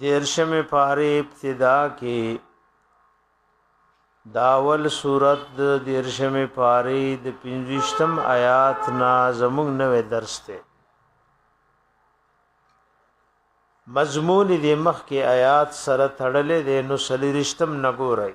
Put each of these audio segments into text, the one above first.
دیرشم پاره ابتدا کې داول صورت د دیرشم پاره د 25م آیات نا زموږ نوې درس ته مضمون دې مخ کې آیات سره تړلې دې نو سلیرشتم نګورای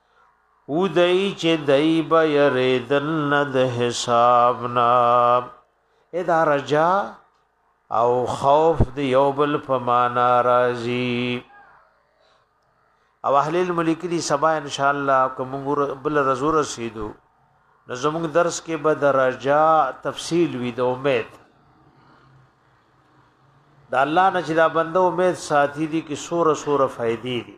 وو دای چې دای به یریدل نه د حساب نه ادا رجا او خوف د یو بل په معنا راځي او اهل الملک دي سبا ان شاء الله کوم بل رزو رسیدو نو زموږ درس کې به د رجا تفصیل وي د امید د الله نه چې دا بنده امید ساتي دي کې سوره سوره فائدې دي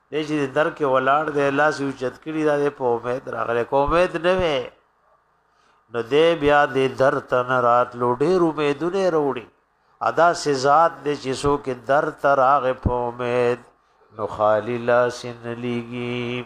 دې چې در کې ولاړ دی لاس یو چت کړی دا په امید راغله کو امید نه وې نو دې بیا دې در تن رات لو ډېر امیدونه وروړي ادا سي ذات دې چې سو کې در تر هغه په امید نو خالی لاس نه لګي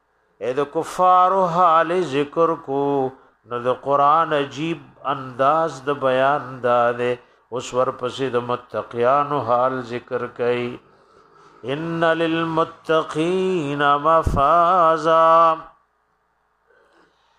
اې د کفارو حال ذکر کو نو د قران عجیب انداز د بیان داده اوس ورپسې د متقیانو حال ذکر کړي ان للمتقین مفازا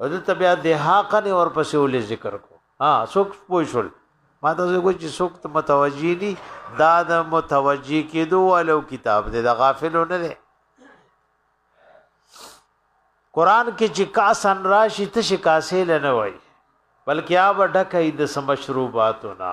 او د بیا د حقن ورپسې ولې ذکر کو ها څوک پوه شول ما ته وګورئ چې څوک متوجي دي دا د متوجي کېدو والو کتاب دی دا غافلو نه دی قران کې چې کاسن راشي ته شي کاسې لنه وای بلکې آب ډکې د سمشروباتو نه